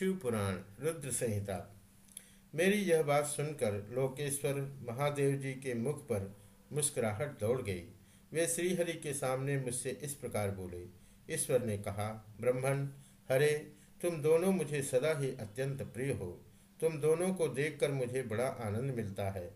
शिव पुराण रुद्र संहिता। मेरी यह बात सुनकर लोकेश्वर महादेव जी के मुख पर मुस्कुराहट दौड़ गई। वे श्रीहरि के सामने मुझसे इस प्रकार बोले, ईश्वर ने कहा ब्रह्मण हरे, तुम दोनों मुझे सदा ही अत्यंत प्रिय हो। तुम दोनों को देखकर मुझे बड़ा आनंद मिलता है।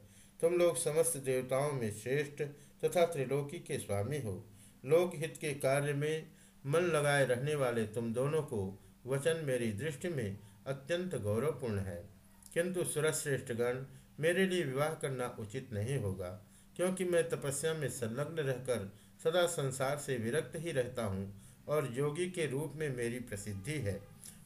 तुम लोग समस्त देवताओं में श्रेष्ठ तथा त्रिलोकी के स्वामी हो। लोकहित के कार्य में मन लगाए रहने वाले तुम दोनों को वचन मेरी दृष्टि में अत्यंत गौरवपूर्ण है। किंतु सुरश्रेष्ठ गण, मेरे लिए विवाह करना उचित नहीं होगा, क्योंकि मैं तपस्या में संलग्न रहकर सदा संसार से विरक्त ही रहता हूँ और योगी के रूप में मेरी प्रसिद्धि है,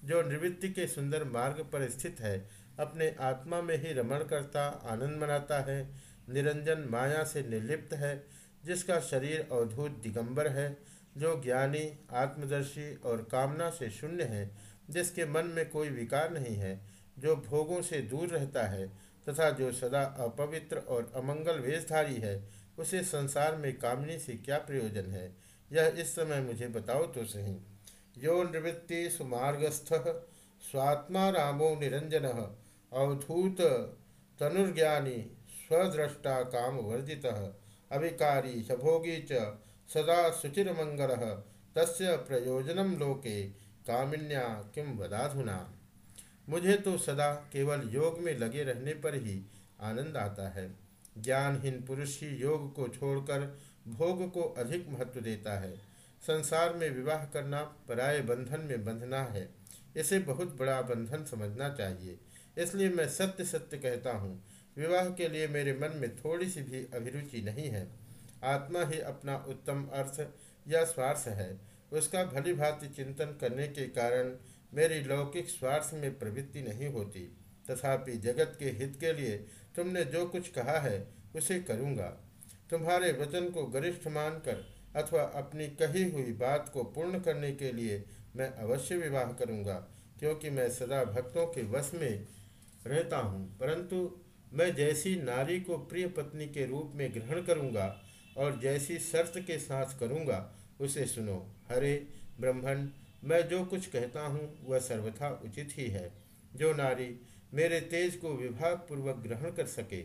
जो निवृत्ति के सुंदर मार्ग पर स्थित है, अपने आत्मा में ही रमण करता, आनंद मनाता है, निरंजन माया से निर्लिप्त है, जिसका शरीर अवधूत दिगंबर है जो ज्ञानी, आत्मदर्शी और कामना से शून्य है, जिसके मन में कोई विकार नहीं है, जो भोगों से दूर रहता है तथा जो सदा अपवित्र और अमंगल वेशधारी है, उसे संसार में कामनी से क्या प्रयोजन है? यह इस समय मुझे बताओ तो सही। यो निवृत्ति सुमार्गस्थ, स्वात्मा रामो निरंजन, अवधूत तनुर्ज्ञानी, स्वद्रष्टा काम वर्जित, अभिकारी, सभोगी च सदा शुचिरमंगल तस् प्रयोजनम लोके। कामिन्या किम वदाधुना? मुझे तो सदा केवल योग में लगे रहने पर ही आनंद आता है। ज्ञानहीन पुरुष ही योग को छोड़कर भोग को अधिक महत्व देता है। संसार में विवाह करना पराय बंधन में बंधना है। इसे बहुत बड़ा बंधन समझना चाहिए। इसलिए मैं सत्य सत्य कहता हूँ। विवाह के लिए मेरे मन में थोड़ी सी भी अभिरुचि नहीं है। आत्मा ही अपना उत्तम अर्थ या स्वार्थ है। उसका भली भांति चिंतन करने के कारण मेरी लौकिक स्वार्थ में प्रवृत्ति नहीं होती। तथापि जगत के हित के लिए तुमने जो कुछ कहा है, उसे करूँगा। तुम्हारे वचन को गरिष्ठ मानकर अथवा अपनी कही हुई बात को पूर्ण करने के लिए मैं अवश्य विवाह करूँगा, क्योंकि मैं सदा भक्तों के वश में रहता हूँ। परंतु मैं जैसी नारी को प्रिय पत्नी के रूप में ग्रहण करूँगा और जैसी शर्त के साथ करूँगा, उसे सुनो। हरे ब्रह्मण मैं जो कुछ कहता हूँ, वह सर्वथा उचित ही है। जो नारी मेरे तेज को विभागपूर्वक ग्रहण कर सके,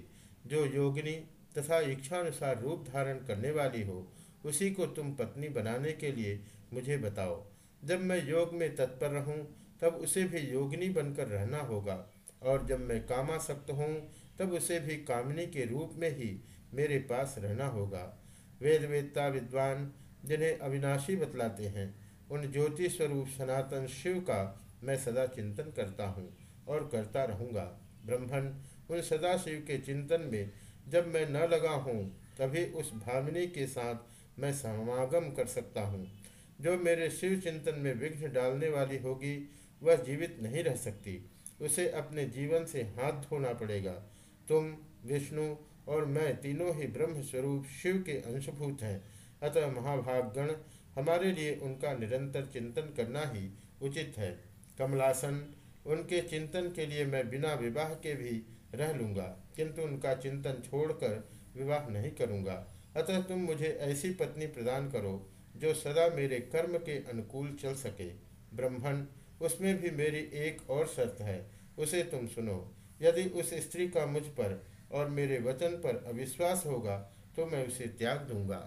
जो योगिनी तथा इच्छानुसार रूप धारण करने वाली हो, उसी को तुम पत्नी बनाने के लिए मुझे बताओ। जब मैं योग में तत्पर रहूँ, तब उसे भी योगिनी बनकर रहना होगा, और जब मैं कामासक्त हूँ तब उसे भी कामिनी के रूप में ही मेरे पास रहना होगा। वेद वेदता विद्वान जिन्हें अविनाशी बतलाते हैं। उन ज्योति स्वरूप सनातन शिव का मैं सदा चिंतन करता हूँ और करता रहूँगा। ब्रह्मण उन सदा शिव के चिंतन में जब मैं न लगा हूँ, तभी उस भामिनी के साथ मैं समागम कर सकता हूँ। जो मेरे शिव चिंतन में विघ्न डालने वाली होगी, वह जीवित नहीं रह सकती। उसे अपने जीवन से हाथ धोना पड़ेगा। तुम, विष्णु और मैं तीनों ही ब्रह्म स्वरूप शिव के अंशभूत हैं। अतः महाभागगण, हमारे लिए उनका निरंतर चिंतन करना ही उचित है। कमलासन, उनके चिंतन के लिए मैं बिना विवाह के भी रह लूँगा, किंतु उनका चिंतन छोड़कर विवाह नहीं करूँगा। अतः तुम मुझे ऐसी पत्नी प्रदान करो, जो सदा मेरे कर्म के अनुकूल चल सके। ब्रह्मण उसमें भी मेरी एक और शर्त है, उसे तुम सुनो। यदि उस स्त्री का मुझ पर और मेरे वचन पर अविश्वास होगा तो मैं उसे त्याग दूँगा।